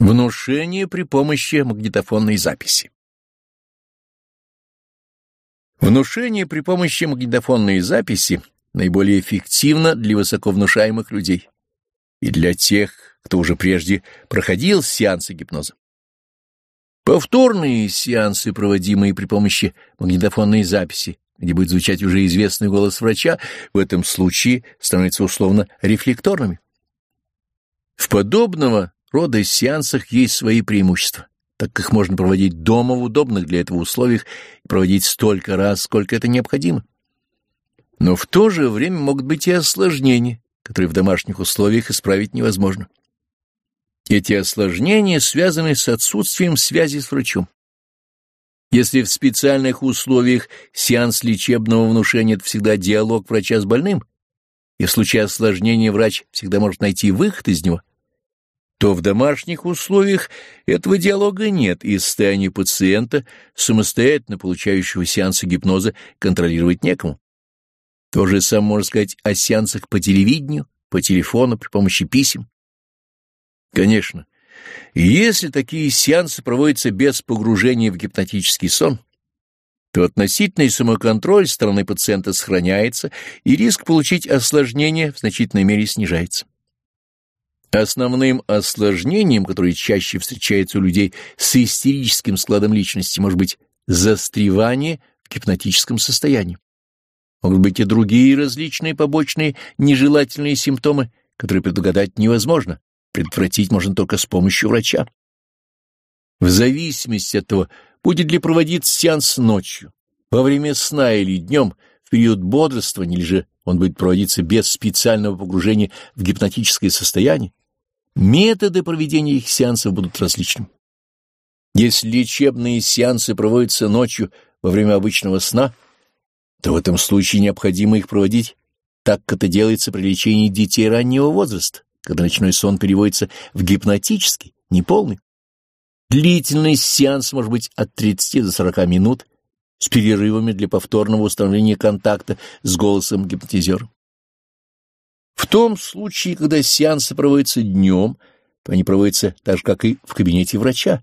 Внушение при помощи магнитофонной записи. Внушение при помощи магнитофонной записи наиболее эффективно для высоковнушаемых людей и для тех, кто уже прежде проходил сеансы гипноза. Повторные сеансы, проводимые при помощи магнитофонной записи, где будет звучать уже известный голос врача, в этом случае становятся условно рефлекторными. В подобного рода сеансах есть свои преимущества, так как их можно проводить дома в удобных для этого условиях и проводить столько раз, сколько это необходимо. Но в то же время могут быть и осложнения, которые в домашних условиях исправить невозможно. Эти осложнения связаны с отсутствием связи с врачом. Если в специальных условиях сеанс лечебного внушения — это всегда диалог врача с больным, и в случае осложнения врач всегда может найти выход из него, то в домашних условиях этого диалога нет, и состояние пациента, самостоятельно получающего сеансы гипноза, контролировать некому. То же самое можно сказать о сеансах по телевидению, по телефону, при помощи писем. Конечно, если такие сеансы проводятся без погружения в гипнотический сон, то относительный самоконтроль стороны пациента сохраняется, и риск получить осложнение в значительной мере снижается. Основным осложнением, которое чаще встречается у людей с истерическим складом личности, может быть застревание в гипнотическом состоянии. Могут быть и другие различные побочные нежелательные симптомы, которые предугадать невозможно, предотвратить можно только с помощью врача. В зависимости от того, будет ли проводиться сеанс ночью, во время сна или днем, в период бодрствования, или же он будет проводиться без специального погружения в гипнотическое состояние, Методы проведения их сеансов будут различными. Если лечебные сеансы проводятся ночью во время обычного сна, то в этом случае необходимо их проводить так, как это делается при лечении детей раннего возраста, когда ночной сон переводится в гипнотический, неполный. Длительность сеанса может быть от 30 до 40 минут с перерывами для повторного установления контакта с голосом гипнотизера. В том случае, когда сеансы проводятся днем, то они проводятся так же, как и в кабинете врача,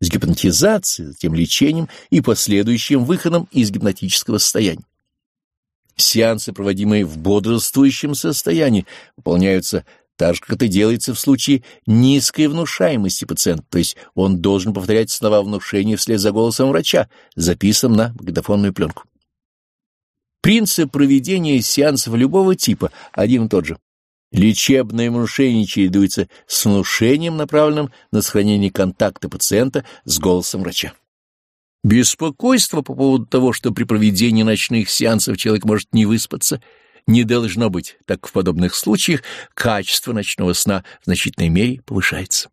с гипнотизацией, затем лечением и последующим выходом из гипнотического состояния. Сеансы, проводимые в бодрствующем состоянии, выполняются так же, как это делается в случае низкой внушаемости пациента, то есть он должен повторять слова внушения вслед за голосом врача, записанным на магнитофонную пленку. Принцип проведения сеансов любого типа один и тот же. Лечебное внушение чередуется с внушением, направленным на сохранение контакта пациента с голосом врача. Беспокойство по поводу того, что при проведении ночных сеансов человек может не выспаться, не должно быть, так в подобных случаях качество ночного сна в значительной мере повышается.